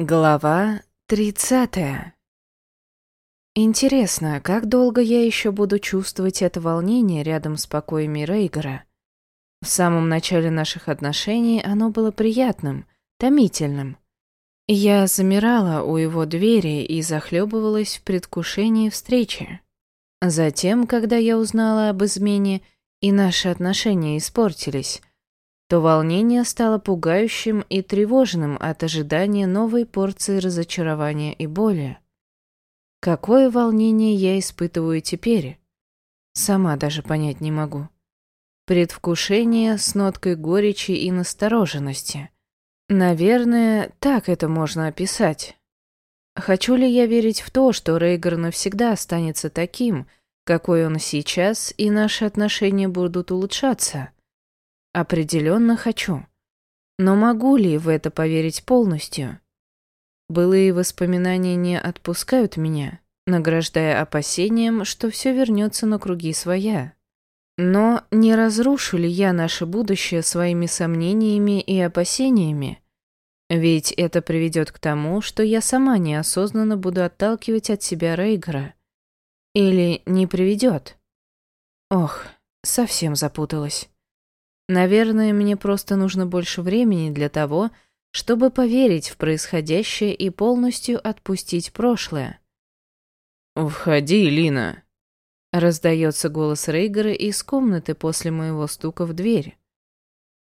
Глава тридцатая. Интересно, как долго я еще буду чувствовать это волнение рядом с покоями Рейгора? В самом начале наших отношений оно было приятным, томительным. Я замирала у его двери и захлебывалась в предвкушении встречи. Затем, когда я узнала об измене и наши отношения испортились, то волнение стало пугающим и тревожным от ожидания новой порции разочарования и боли. Какое волнение я испытываю теперь? Сама даже понять не могу. Предвкушение с ноткой горечи и настороженности. Наверное, так это можно описать. Хочу ли я верить в то, что Рейгар навсегда останется таким, какой он сейчас, и наши отношения будут улучшаться? Определенно хочу. Но могу ли в это поверить полностью? Былые воспоминания не отпускают меня, награждая опасением, что все вернется на круги своя. Но не разрушу ли я наше будущее своими сомнениями и опасениями? Ведь это приведет к тому, что я сама неосознанно буду отталкивать от себя Рейгара. Или не приведет? Ох, совсем запуталась. Наверное, мне просто нужно больше времени для того, чтобы поверить в происходящее и полностью отпустить прошлое. «Входи, Лина!» Раздается голос Рейгера из комнаты после моего стука в дверь.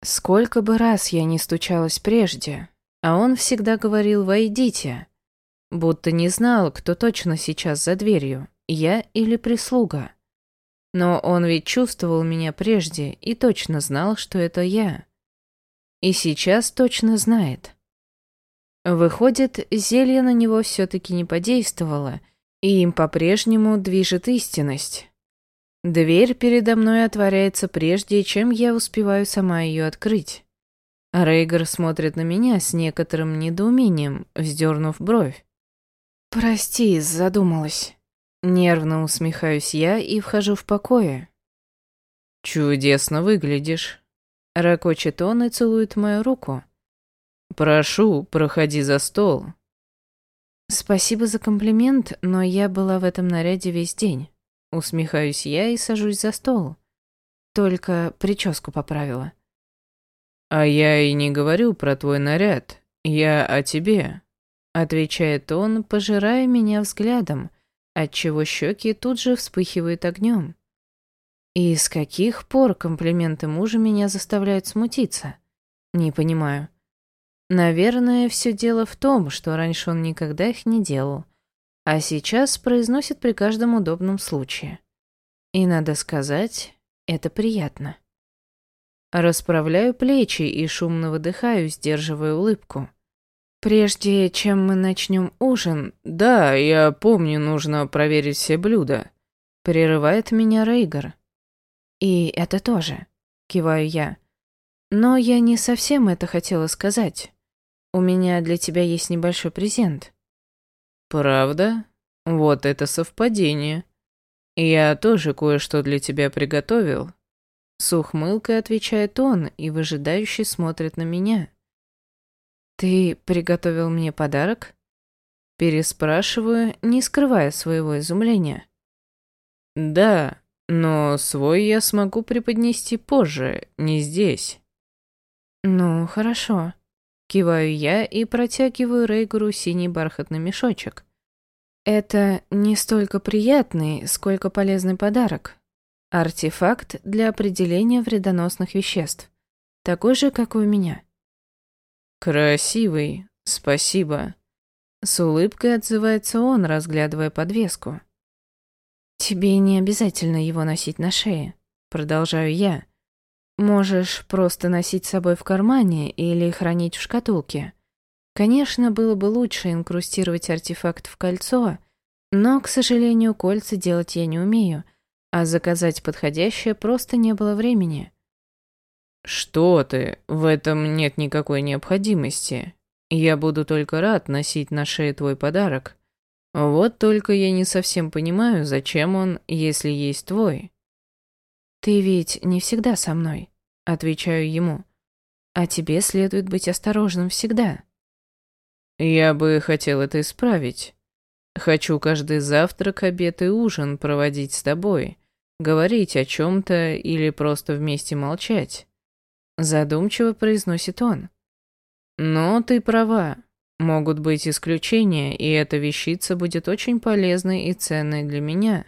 Сколько бы раз я не стучалась прежде, а он всегда говорил «войдите», будто не знал, кто точно сейчас за дверью, я или прислуга. Но он ведь чувствовал меня прежде и точно знал, что это я. И сейчас точно знает. Выходит, зелье на него все-таки не подействовало, и им по-прежнему движет истинность. Дверь передо мной отворяется прежде, чем я успеваю сама ее открыть. Рейгар смотрит на меня с некоторым недоумением, вздернув бровь. «Прости, задумалась». Нервно усмехаюсь я и вхожу в покое. «Чудесно выглядишь», — ракочет он и целует мою руку. «Прошу, проходи за стол». «Спасибо за комплимент, но я была в этом наряде весь день». Усмехаюсь я и сажусь за стол. Только прическу поправила. «А я и не говорю про твой наряд. Я о тебе», — отвечает он, пожирая меня взглядом, — отчего щеки тут же вспыхивают огнем. И с каких пор комплименты мужа меня заставляют смутиться? Не понимаю. Наверное, все дело в том, что раньше он никогда их не делал, а сейчас произносит при каждом удобном случае. И, надо сказать, это приятно. Расправляю плечи и шумно выдыхаю, сдерживая улыбку. Прежде чем мы начнем ужин... Да, я помню, нужно проверить все блюда. Прерывает меня Рейгар. И это тоже. Киваю я. Но я не совсем это хотела сказать. У меня для тебя есть небольшой презент. Правда? Вот это совпадение. Я тоже кое-что для тебя приготовил. С ухмылкой отвечает он и выжидающе смотрит на меня. «Ты приготовил мне подарок?» Переспрашиваю, не скрывая своего изумления. «Да, но свой я смогу преподнести позже, не здесь». «Ну, хорошо». Киваю я и протягиваю Рейгуру синий бархатный мешочек. Это не столько приятный, сколько полезный подарок. Артефакт для определения вредоносных веществ. Такой же, как у меня. «Красивый, спасибо». С улыбкой отзывается он, разглядывая подвеску. «Тебе не обязательно его носить на шее», — продолжаю я. «Можешь просто носить с собой в кармане или хранить в шкатулке. Конечно, было бы лучше инкрустировать артефакт в кольцо, но, к сожалению, кольца делать я не умею, а заказать подходящее просто не было времени. «Что ты? В этом нет никакой необходимости. Я буду только рад носить на шее твой подарок. Вот только я не совсем понимаю, зачем он, если есть твой». «Ты ведь не всегда со мной», — отвечаю ему. «А тебе следует быть осторожным всегда». Я бы хотел это исправить. Хочу каждый завтрак, обед и ужин проводить с тобой, говорить о чем-то или просто вместе молчать. Задумчиво произносит он. Но ты права. Могут быть исключения, и эта вещица будет очень полезной и ценной для меня.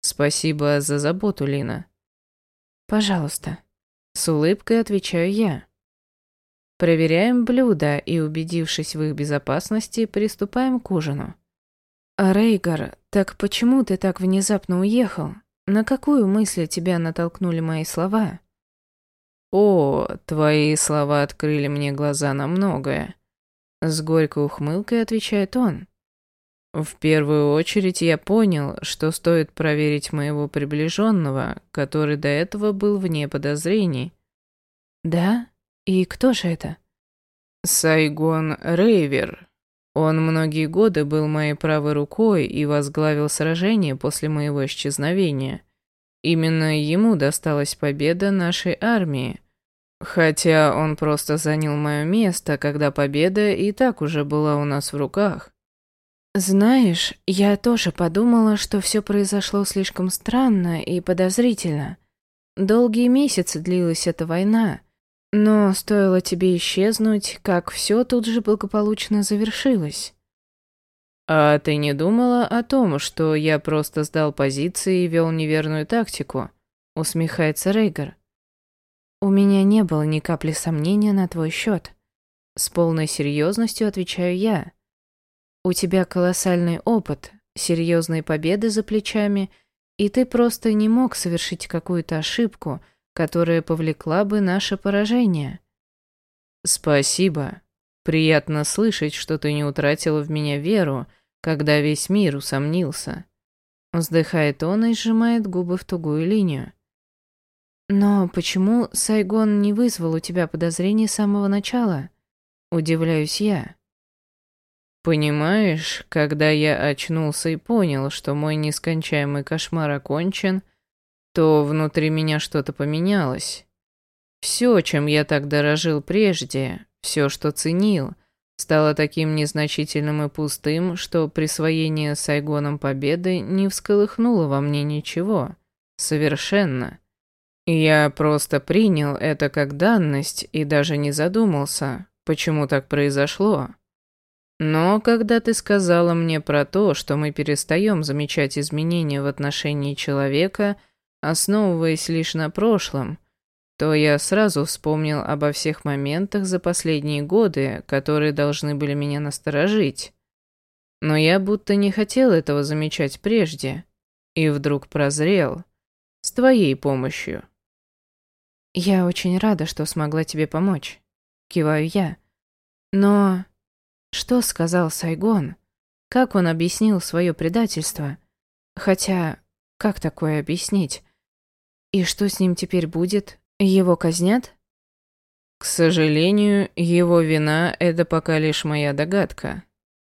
Спасибо за заботу, Лина. Пожалуйста. С улыбкой отвечаю я. Проверяем блюда и, убедившись в их безопасности, приступаем к ужину. «Рейгар, так почему ты так внезапно уехал? На какую мысль тебя натолкнули мои слова?» «О, твои слова открыли мне глаза на многое», — с горькой ухмылкой отвечает он. «В первую очередь я понял, что стоит проверить моего приближенного, который до этого был вне подозрений». «Да? И кто же это?» Сайгон Рейвер. Он многие годы был моей правой рукой и возглавил сражение после моего исчезновения. Именно ему досталась победа нашей армии. Хотя он просто занял мое место, когда победа и так уже была у нас в руках. Знаешь, я тоже подумала, что все произошло слишком странно и подозрительно. Долгие месяцы длилась эта война, но стоило тебе исчезнуть, как все тут же благополучно завершилось. А ты не думала о том, что я просто сдал позиции и вел неверную тактику? Усмехается Рейгар. У меня не было ни капли сомнения на твой счет. С полной серьезностью отвечаю я. У тебя колоссальный опыт, серьезные победы за плечами, и ты просто не мог совершить какую-то ошибку – которая повлекла бы наше поражение. Спасибо. Приятно слышать, что ты не утратила в меня веру, когда весь мир усомнился. Вздыхает он и сжимает губы в тугую линию. Но почему Сайгон не вызвал у тебя подозрений с самого начала? Удивляюсь я. Понимаешь, когда я очнулся и понял, что мой нескончаемый кошмар окончен, то внутри меня что-то поменялось. Все, чем я так дорожил прежде, все, что ценил, стало таким незначительным и пустым, что присвоение Сайгоном победы не всколыхнуло во мне ничего. Совершенно. Я просто принял это как данность и даже не задумался, почему так произошло. Но когда ты сказала мне про то, что мы перестаем замечать изменения в отношении человека – основываясь лишь на прошлом, то я сразу вспомнил обо всех моментах за последние годы, которые должны были меня насторожить. Но я будто не хотел этого замечать прежде, и вдруг прозрел. С твоей помощью. Я очень рада, что смогла тебе помочь. Киваю я. Но что сказал Сайгон? Как он объяснил свое предательство? Хотя, как такое объяснить? И что с ним теперь будет? Его казнят? К сожалению, его вина — это пока лишь моя догадка.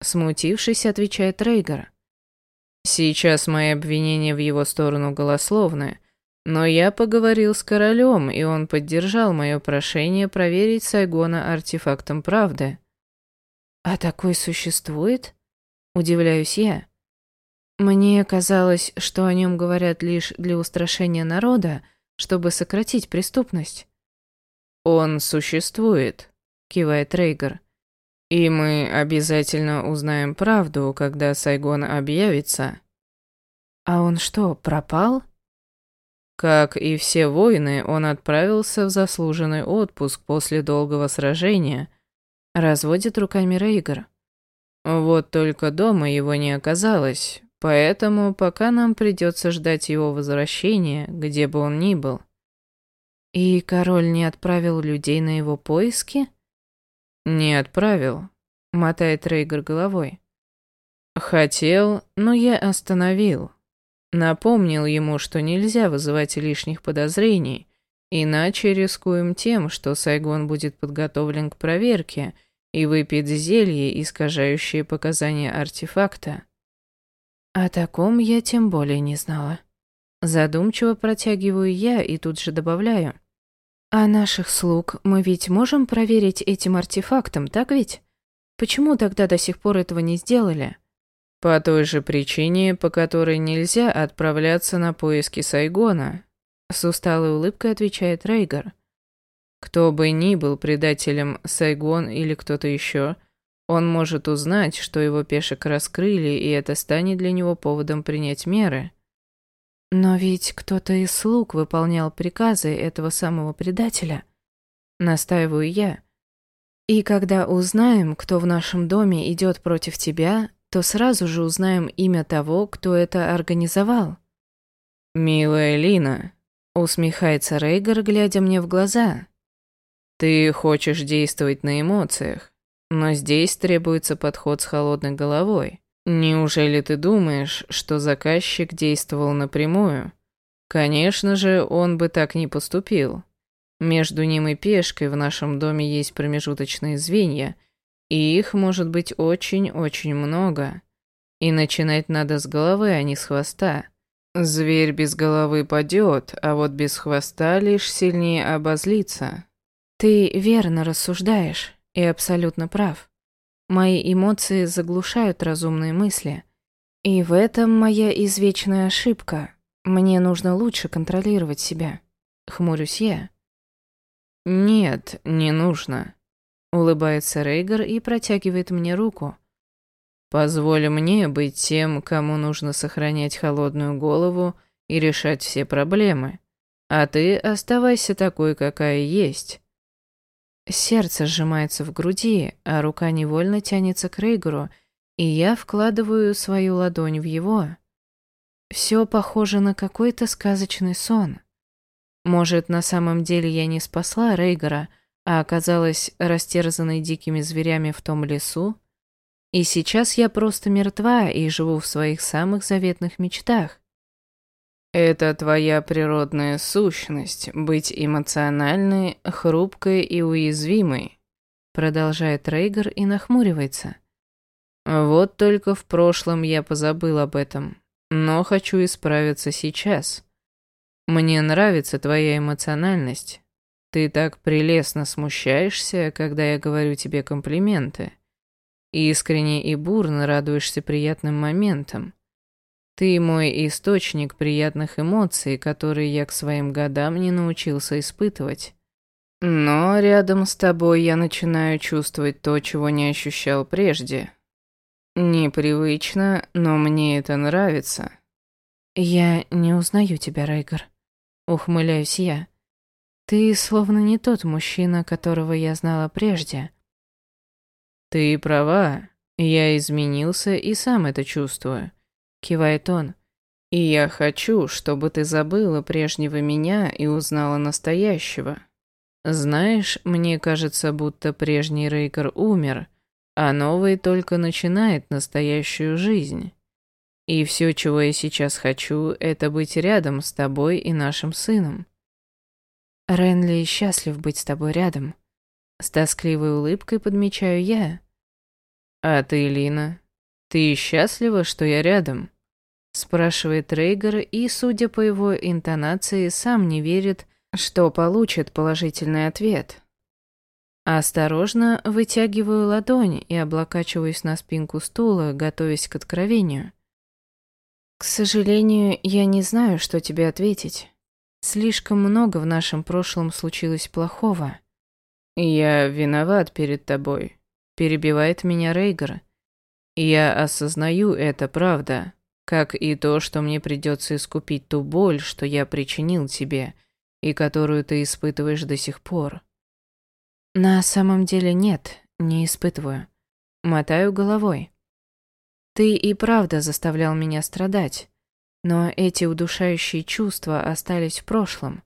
Смутившись, отвечает Рейгар. Сейчас мои обвинения в его сторону голословны, но я поговорил с королем, и он поддержал мое прошение проверить Сайгона артефактом правды. «А такой существует?» Удивляюсь я. Мне казалось, что о нем говорят лишь для устрашения народа, чтобы сократить преступность. «Он существует», — кивает Рейгар. «И мы обязательно узнаем правду, когда Сайгон объявится». «А он что, пропал?» Как и все воины, он отправился в заслуженный отпуск после долгого сражения. Разводит руками Рейгар. Вот только дома его не оказалось, Поэтому пока нам придется ждать его возвращения, где бы он ни был. И король не отправил людей на его поиски? Не отправил, мотает Рейгар головой. Хотел, но я остановил. Напомнил ему, что нельзя вызывать лишних подозрений, иначе рискуем тем, что Сайгон будет подготовлен к проверке и выпьет зелье, искажающее показания артефакта. О таком я тем более не знала. Задумчиво протягиваю я и тут же добавляю. А наших слуг мы ведь можем проверить этим артефактом, так ведь? Почему тогда до сих пор этого не сделали? По той же причине, по которой нельзя отправляться на поиски Сайгона, с усталой улыбкой отвечает Рейгар. Кто бы ни был предателем Сайгон или кто-то еще, он может узнать, что его пешек раскрыли, и это станет для него поводом принять меры. Но ведь кто-то из слуг выполнял приказы этого самого предателя. Настаиваю я. И когда узнаем, кто в нашем доме идет против тебя, то сразу же узнаем имя того, кто это организовал. «Милая Лина», — усмехается Рейгар, глядя мне в глаза. «Ты хочешь действовать на эмоциях, но здесь требуется подход с холодной головой. Неужели ты думаешь, что заказчик действовал напрямую? Конечно же, он бы так не поступил. Между ним и пешкой в нашем доме есть промежуточные звенья — и их может быть очень-очень много. И начинать надо с головы, а не с хвоста. Зверь без головы падет, а вот без хвоста лишь сильнее обозлится. Ты верно рассуждаешь и абсолютно прав. Мои эмоции заглушают разумные мысли. И в этом моя извечная ошибка. Мне нужно лучше контролировать себя. Хмурюсь я. Нет, не нужно. Улыбается Рейгар и протягивает мне руку. Позволь мне быть тем, кому нужно сохранять холодную голову и решать все проблемы. А ты оставайся такой, какая есть. Сердце сжимается в груди, а рука невольно тянется к Рейгару, и я вкладываю свою ладонь в его. Все похоже на какой-то сказочный сон. Может, на самом деле я не спасла Рейгара, а оказалась растерзанной дикими зверями в том лесу, и сейчас я просто мертва и живу в своих самых заветных мечтах. Это твоя природная сущность — быть эмоциональной, хрупкой и уязвимой, продолжает Рейгар и нахмуривается. Вот только в прошлом я позабыл об этом, но хочу исправиться сейчас. Мне нравится твоя эмоциональность, ты так прелестно смущаешься, когда я говорю тебе комплименты. Искренне и бурно радуешься приятным моментам. Ты мой источник приятных эмоций, которые я к своим годам не научился испытывать. Но рядом с тобой я начинаю чувствовать то, чего не ощущал прежде. Непривычно, но мне это нравится. Я не узнаю тебя, Райгар. Ухмыляюсь я. Ты словно не тот мужчина, которого я знала прежде. Ты права, я изменился и сам это чувствую, кивает он. И я хочу, чтобы ты забыла прежнего меня и узнала настоящего. Знаешь, мне кажется, будто прежний Рейкер умер, а новый только начинает настоящую жизнь. И все, чего я сейчас хочу, это быть рядом с тобой и нашим сыном. Ренли счастлив быть с тобой рядом. С тоскливой улыбкой подмечаю я. А ты, Лина, ты счастлива, что я рядом? Спрашивает Рейгар и, судя по его интонации, сам не верит, что получит положительный ответ. Осторожно вытягиваю ладонь и облокачиваюсь на спинку стула, готовясь к откровению. К сожалению, я не знаю, что тебе ответить. Слишком много в нашем прошлом случилось плохого. Я виноват перед тобой, перебивает меня Рейгар. Я осознаю это, правда, как и то, что мне придется искупить ту боль, что я причинил тебе и которую ты испытываешь до сих пор. На самом деле нет, не испытываю. Мотаю головой. Ты и правда заставлял меня страдать. Но эти удушающие чувства остались в прошлом.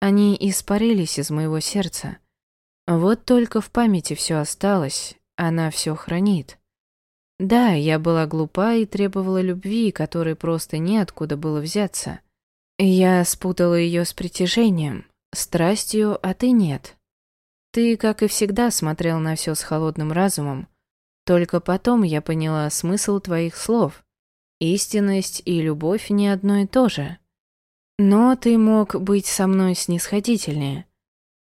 Они испарились из моего сердца. Вот только в памяти все осталось, она все хранит. Да, я была глупа и требовала любви, которой просто неоткуда было взяться. Я спутала ее с притяжением, страстью, а ты нет. Ты, как и всегда, смотрел на все с холодным разумом. Только потом я поняла смысл твоих слов. Истинность и любовь не одно и то же. Но ты мог быть со мной снисходительнее.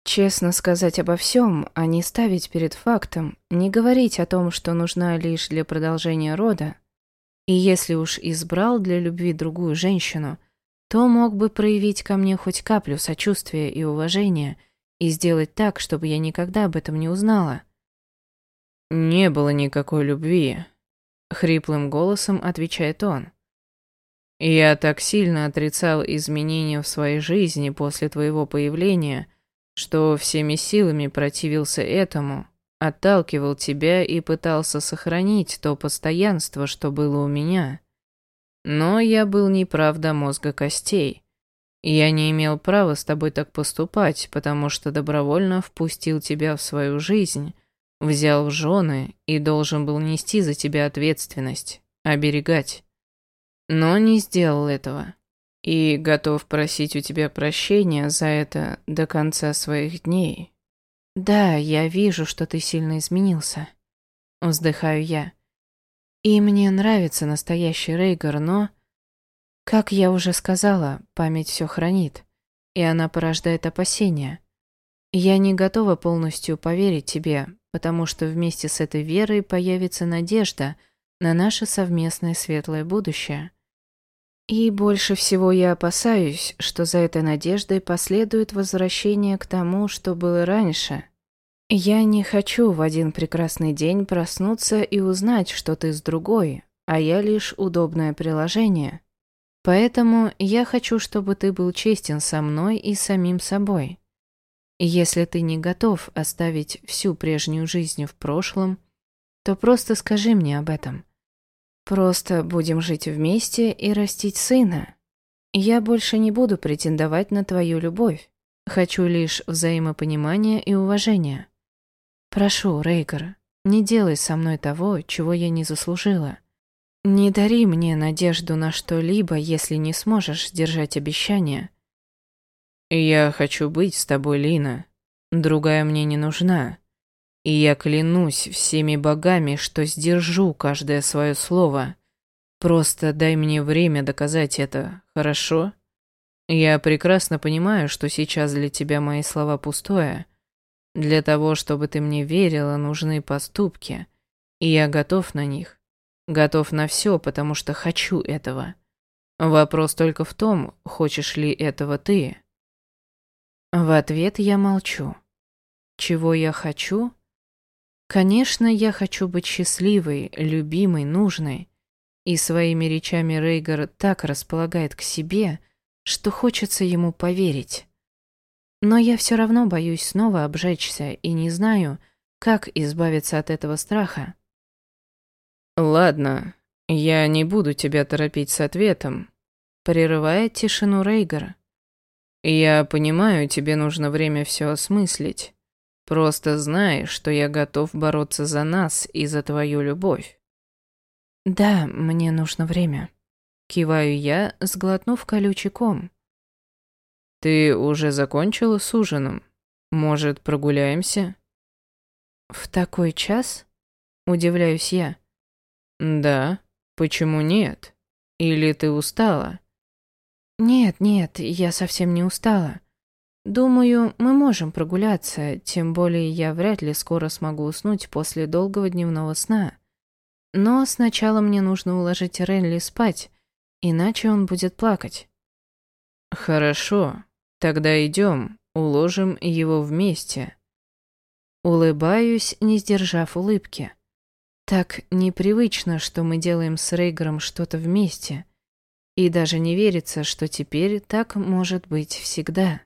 Честно сказать обо всем, а не ставить перед фактом, не говорить о том, что нужна лишь для продолжения рода. И если уж избрал для любви другую женщину, то мог бы проявить ко мне хоть каплю сочувствия и уважения и сделать так, чтобы я никогда об этом не узнала. «Не было никакой любви», — хриплым голосом отвечает он. «Я так сильно отрицал изменения в своей жизни после твоего появления, что всеми силами противился этому, отталкивал тебя и пытался сохранить то постоянство, что было у меня. Но я был неправ до мозга костей. Я не имел права с тобой так поступать, потому что добровольно впустил тебя в свою жизнь, взял в жены и должен был нести за тебя ответственность, оберегать. Но не сделал этого и готов просить у тебя прощения за это до конца своих дней. Да, я вижу, что ты сильно изменился. Вздыхаю я. И мне нравится настоящий Рейгар, но... Как я уже сказала, память все хранит, и она порождает опасения. Я не готова полностью поверить тебе, потому что вместе с этой верой появится надежда на наше совместное светлое будущее. И больше всего я опасаюсь, что за этой надеждой последует возвращение к тому, что было раньше. Я не хочу в один прекрасный день проснуться и узнать, что ты с другой, а я лишь удобное приложение. Поэтому я хочу, чтобы ты был честен со мной и самим собой. Если ты не готов оставить всю прежнюю жизнь в прошлом, то просто скажи мне об этом. Просто будем жить вместе и растить сына. Я больше не буду претендовать на твою любовь. Хочу лишь взаимопонимания и уважения. Прошу, Рейгар, не делай со мной того, чего я не заслужила. Не дари мне надежду на что-либо, если не сможешь сдержать обещания. Я хочу быть с тобой, Лина. Другая мне не нужна. И я клянусь всеми богами, что сдержу каждое свое слово. Просто дай мне время доказать это, хорошо? Я прекрасно понимаю, что сейчас для тебя мои слова пустое. Для того, чтобы ты мне верила, нужны поступки. И я готов на них. Готов на все, потому что хочу этого. Вопрос только в том, хочешь ли этого ты. В ответ я молчу. Чего я хочу? Конечно, я хочу быть счастливой, любимой, нужной. И своими речами Рейгар так располагает к себе, что хочется ему поверить. Но я все равно боюсь снова обжечься и не знаю, как избавиться от этого страха. «Ладно, я не буду тебя торопить с ответом», — прерывает тишину Рейгар. «Я понимаю, тебе нужно время все осмыслить. Просто знай, что я готов бороться за нас и за твою любовь. Да, мне нужно время. Киваю я, сглотнув колючий ком. Ты уже закончила с ужином? Может, прогуляемся? В такой час? Удивляюсь я. Да, почему нет? Или ты устала? Нет, нет, я совсем не устала. Думаю, мы можем прогуляться, тем более я вряд ли скоро смогу уснуть после долгого дневного сна. Но сначала мне нужно уложить Ренли спать, иначе он будет плакать. Хорошо, тогда идем, уложим его вместе. Улыбаюсь, не сдержав улыбки. Так непривычно, что мы делаем с Рейгером что-то вместе. И даже не верится, что теперь так может быть всегда.